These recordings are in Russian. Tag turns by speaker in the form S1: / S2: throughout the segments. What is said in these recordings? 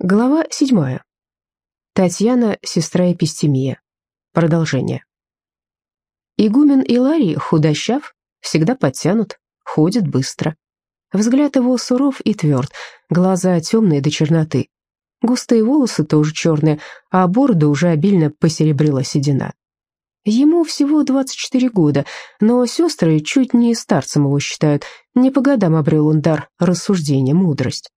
S1: Глава седьмая. Татьяна, сестра Эпистемия. Продолжение. Игумен Иларий худощав, всегда подтянут, ходит быстро. Взгляд его суров и тверд, глаза темные до черноты. Густые волосы тоже черные, а бороду уже обильно посеребрила седина. Ему всего 24 года, но сестры чуть не старцем его считают, не по годам обрел он дар рассуждения, мудрость.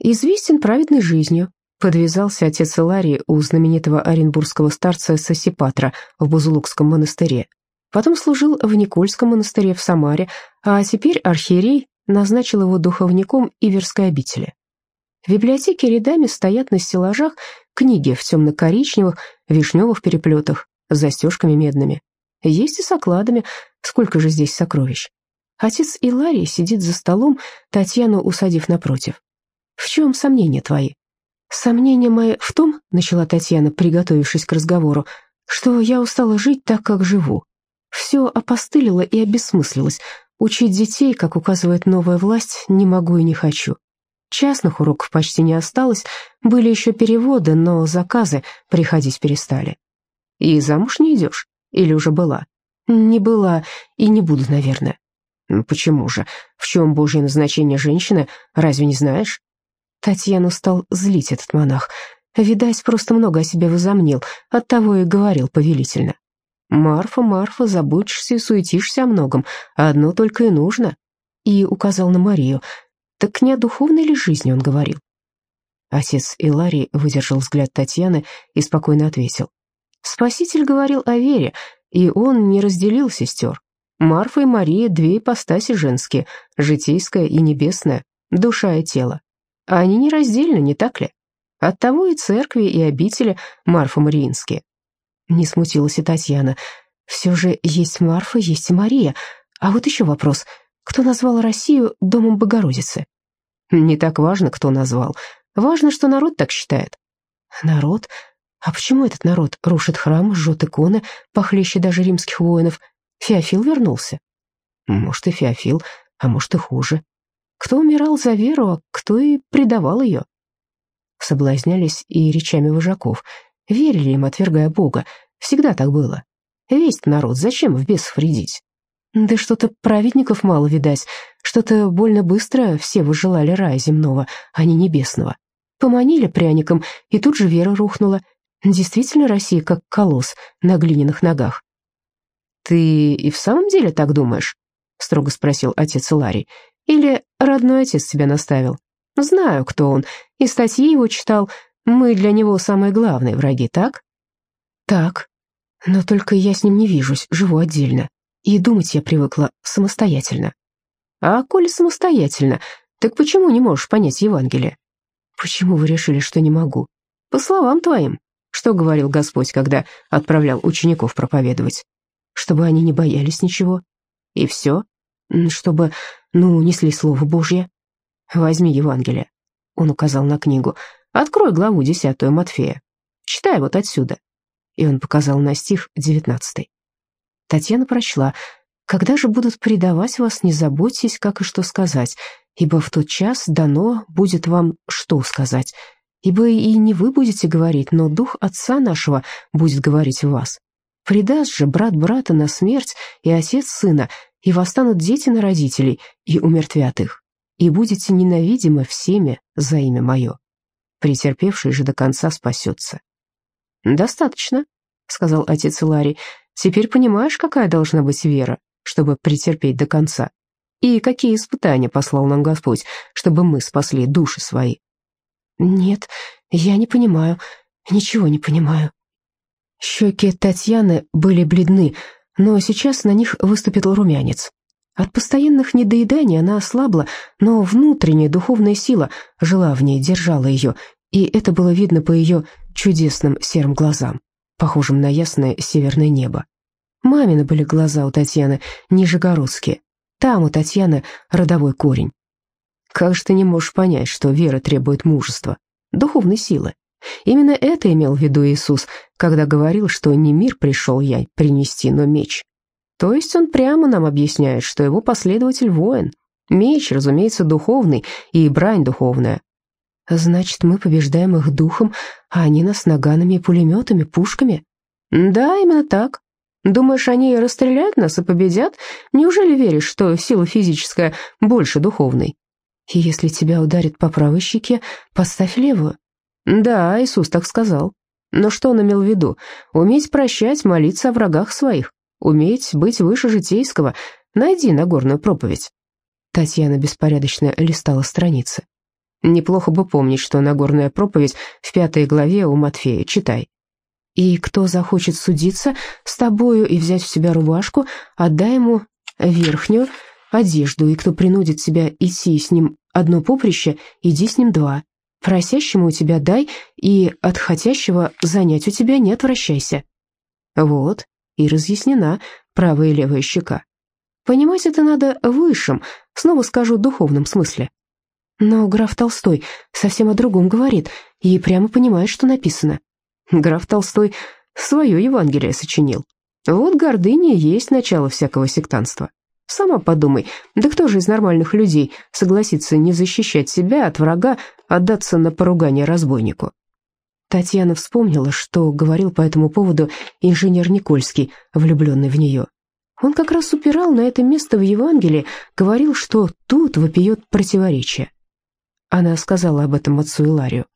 S1: Известен праведной жизнью, подвязался отец Иларий у знаменитого оренбургского старца Сосипатра в Бузулукском монастыре. Потом служил в Никольском монастыре в Самаре, а теперь архиерей назначил его духовником Иверской обители. В библиотеке рядами стоят на стеллажах книги в темно-коричневых, вишневых переплетах, с застежками медными. Есть и с окладами, сколько же здесь сокровищ. Отец Иларий сидит за столом, Татьяну усадив напротив. В чем сомнения твои?» «Сомнения мои в том, — начала Татьяна, приготовившись к разговору, — что я устала жить так, как живу. Все опостылило и обесмыслилось. Учить детей, как указывает новая власть, не могу и не хочу. Частных уроков почти не осталось, были еще переводы, но заказы приходить перестали. И замуж не идешь? Или уже была? Не была и не буду, наверное. Ну почему же? В чем божье назначение женщины, разве не знаешь? Татьяну стал злить этот монах. Видать, просто много о себе возомнил, оттого и говорил повелительно. «Марфа, Марфа, заботишься и суетишься о многом, а одно только и нужно». И указал на Марию. «Так не о духовной ли жизни?» — он говорил. Отец Иларий выдержал взгляд Татьяны и спокойно ответил. «Спаситель говорил о вере, и он не разделил сестер. Марфа и Мария — две ипостаси женские, житейская и небесная, душа и тело. А они нераздельны, не так ли? Оттого и церкви, и обители Марфа-Мариинские. Не смутилась и Татьяна. Все же есть Марфа, есть и Мария. А вот еще вопрос. Кто назвал Россию домом Богородицы? Не так важно, кто назвал. Важно, что народ так считает. Народ? А почему этот народ рушит храм, жжет иконы, похлеще даже римских воинов? Феофил вернулся? Может, и Феофил, а может, и хуже. Кто умирал за веру, а кто и предавал ее. Соблазнялись и речами вожаков, верили им, отвергая Бога. Всегда так было. Весь народ, зачем в бесов вредить? Да что-то праведников мало видать, что-то больно быстро все выжелали рая земного, а не небесного. Поманили пряником, и тут же вера рухнула. Действительно Россия как колосс на глиняных ногах. «Ты и в самом деле так думаешь?» — строго спросил отец Ларий. Или родной отец тебя наставил? Знаю, кто он, и статьи его читал. Мы для него самые главные враги, так? Так. Но только я с ним не вижусь, живу отдельно. И думать я привыкла самостоятельно. А коли самостоятельно, так почему не можешь понять Евангелие? Почему вы решили, что не могу? По словам твоим. Что говорил Господь, когда отправлял учеников проповедовать? Чтобы они не боялись ничего. И все? Чтобы ну, несли Слово Божье. Возьми Евангелие. Он указал на книгу. Открой главу десятую Матфея. Читай вот отсюда. И он показал на стих девятнадцатый. Татьяна прочла. «Когда же будут предавать вас, не заботьтесь, как и что сказать, ибо в тот час дано будет вам что сказать. Ибо и не вы будете говорить, но Дух Отца нашего будет говорить в вас. Предаст же брат брата на смерть и отец сына, и восстанут дети на родителей, и умертвят их, и будете ненавидимы всеми за имя мое. Претерпевший же до конца спасется». «Достаточно», — сказал отец Иларий. «Теперь понимаешь, какая должна быть вера, чтобы претерпеть до конца? И какие испытания послал нам Господь, чтобы мы спасли души свои?» «Нет, я не понимаю, ничего не понимаю». Щеки Татьяны были бледны, но сейчас на них выступил румянец. От постоянных недоеданий она ослабла, но внутренняя духовная сила жила в ней, держала ее, и это было видно по ее чудесным серым глазам, похожим на ясное северное небо. Мамины были глаза у Татьяны нижегородские. Там у Татьяны родовой корень. Как же ты не можешь понять, что вера требует мужества, духовной силы? Именно это имел в виду Иисус, когда говорил, что не мир пришел я принести, но меч. То есть он прямо нам объясняет, что его последователь воин. Меч, разумеется, духовный, и брань духовная. Значит, мы побеждаем их духом, а они нас наганами пулеметами, пушками? Да, именно так. Думаешь, они расстреляют нас и победят? Неужели веришь, что сила физическая больше духовной? И если тебя ударит по правой щеке, поставь левую. Да, Иисус так сказал. Но что он имел в виду? Уметь прощать, молиться о врагах своих. Уметь быть выше житейского. Найди Нагорную проповедь. Татьяна беспорядочно листала страницы. Неплохо бы помнить, что Нагорная проповедь в пятой главе у Матфея. Читай. «И кто захочет судиться с тобою и взять в себя рубашку, отдай ему верхнюю одежду, и кто принудит тебя идти с ним одно поприще, иди с ним два. Просящему у тебя дай, и от хотящего занять у тебя не отвращайся». Вот, и разъяснена правая и левая щека. Понимать это надо высшим, снова скажу, духовном смысле. Но граф Толстой совсем о другом говорит и прямо понимает, что написано. Граф Толстой свое Евангелие сочинил. Вот гордыня есть начало всякого сектанства. Сама подумай, да кто же из нормальных людей согласится не защищать себя от врага, отдаться на поругание разбойнику? Татьяна вспомнила, что говорил по этому поводу инженер Никольский, влюбленный в нее. Он как раз упирал на это место в Евангелии, говорил, что тут вопиет противоречие. Она сказала об этом отцу Иларию.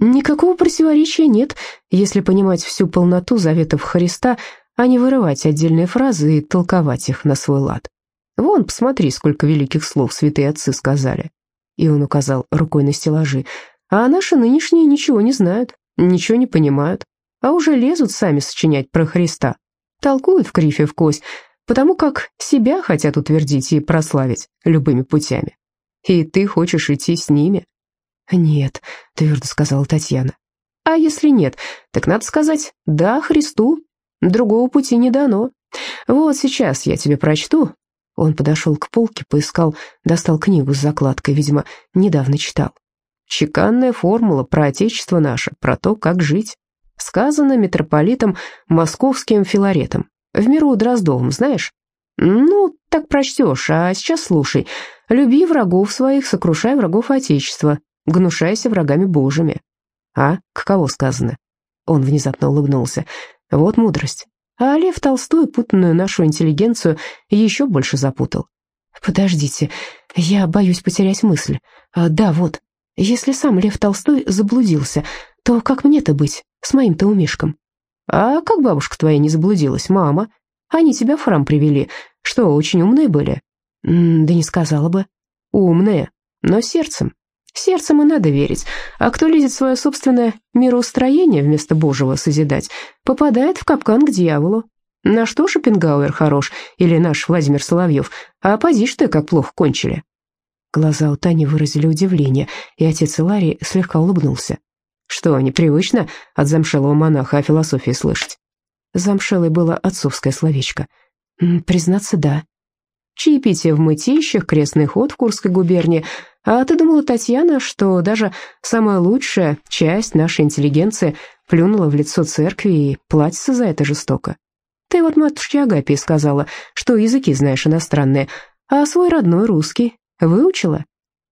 S1: Никакого противоречия нет, если понимать всю полноту заветов Христа, а не вырывать отдельные фразы и толковать их на свой лад. Вон, посмотри, сколько великих слов святые отцы сказали. И он указал рукой на стеллажи. А наши нынешние ничего не знают, ничего не понимают, а уже лезут сами сочинять про Христа. Толкуют в крифе в кость, потому как себя хотят утвердить и прославить любыми путями. И ты хочешь идти с ними? «Нет», — твердо сказала Татьяна. «А если нет, так надо сказать «да» Христу. Другого пути не дано. Вот сейчас я тебе прочту». Он подошел к полке, поискал, достал книгу с закладкой, видимо, недавно читал. «Чеканная формула про Отечество наше, про то, как жить». Сказано митрополитом Московским Филаретом. В миру Дроздовым, знаешь? Ну, так прочтешь, а сейчас слушай. «Люби врагов своих, сокрушай врагов Отечества, гнушайся врагами Божьими». «А? Каково сказано?» Он внезапно улыбнулся. «Вот мудрость. А Лев Толстой путанную нашу интеллигенцию еще больше запутал. Подождите, я боюсь потерять мысль. А, да, вот, если сам Лев Толстой заблудился, то как мне-то быть с моим-то умишком? А как бабушка твоя не заблудилась, мама? Они тебя в храм привели. Что, очень умные были? М да не сказала бы. Умные, но сердцем. Сердцем и надо верить. А кто лезет в свое собственное мироустроение вместо Божьего созидать, попадает в капкан к дьяволу. На что Шопенгауэр хорош или наш Владимир Соловьев, а поди ты, как плохо кончили. Глаза у Тани выразили удивление, и отец Иларий слегка улыбнулся. Что, непривычно от замшелого монаха о философии слышать? Замшелой было отцовское словечко. «Признаться, да», чаепитие в мытищах, крестный ход в Курской губернии. А ты думала, Татьяна, что даже самая лучшая часть нашей интеллигенции плюнула в лицо церкви и платится за это жестоко? Ты вот матушке Агапии сказала, что языки знаешь иностранные, а свой родной русский выучила?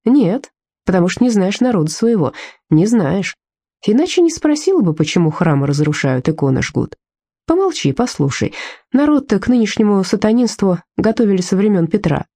S1: Нет, потому что не знаешь народа своего, не знаешь. Иначе не спросила бы, почему храмы разрушают, иконы жгут. Помолчи, послушай. Народ-то к нынешнему сатанинству готовили со времен Петра.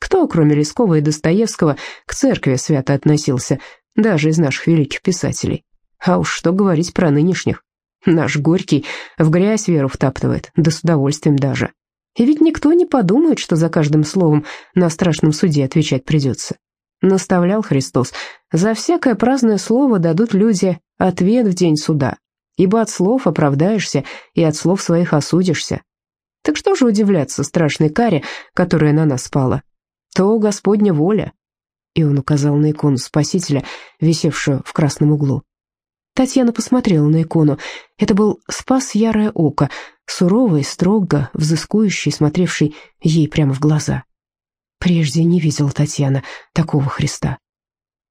S1: Кто, кроме Лескова и Достоевского, к церкви свято относился, даже из наших великих писателей? А уж что говорить про нынешних. Наш Горький в грязь веру втаптывает, да с удовольствием даже. И ведь никто не подумает, что за каждым словом на страшном суде отвечать придется. Наставлял Христос, за всякое праздное слово дадут люди ответ в день суда ибо от слов оправдаешься и от слов своих осудишься. Так что же удивляться страшной каре, которая на нас спала? То Господня воля. И он указал на икону Спасителя, висевшую в красном углу. Татьяна посмотрела на икону. Это был спас ярое око, суровый, строго, взыскующий, смотревший ей прямо в глаза. Прежде не видела Татьяна такого Христа.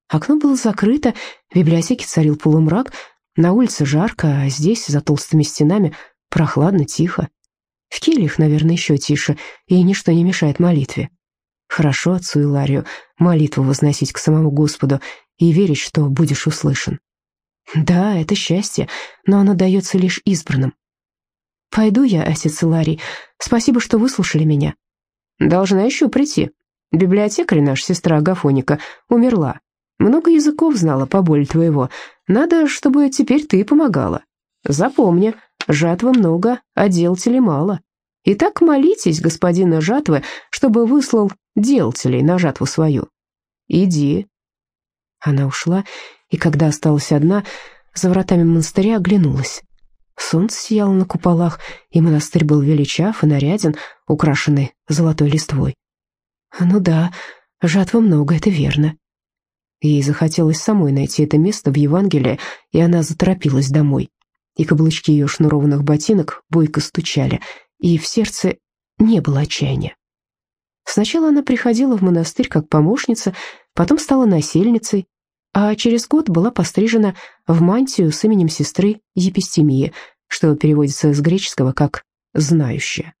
S1: Окно было закрыто, в библиотеке царил полумрак, на улице жарко, а здесь, за толстыми стенами, прохладно, тихо. В кельях, наверное, еще тише, и ничто не мешает молитве. Хорошо отцу Иларию молитву возносить к самому Господу и верить, что будешь услышан. Да, это счастье, но оно дается лишь избранным. Пойду я, отец Иларий. Спасибо, что выслушали меня. Должна еще прийти. Библиотекарь наша сестра Агафоника умерла. Много языков знала по боли твоего. Надо, чтобы теперь ты помогала. Запомни, жатвы много, а делателей мало. Итак, молитесь господина жатвы, чтобы выслал делателей на жатву свою. Иди». Она ушла, и когда осталась одна, за вратами монастыря оглянулась. Солнце сияло на куполах, и монастырь был величав и наряден, украшенный золотой листвой. Ну да, жатва много, это верно. Ей захотелось самой найти это место в Евангелии, и она заторопилась домой. И каблучки ее шнурованных ботинок бойко стучали, и в сердце не было отчаяния. Сначала она приходила в монастырь как помощница, потом стала насельницей, а через год была пострижена в мантию с именем сестры Епистемии, что переводится с греческого как «знающая».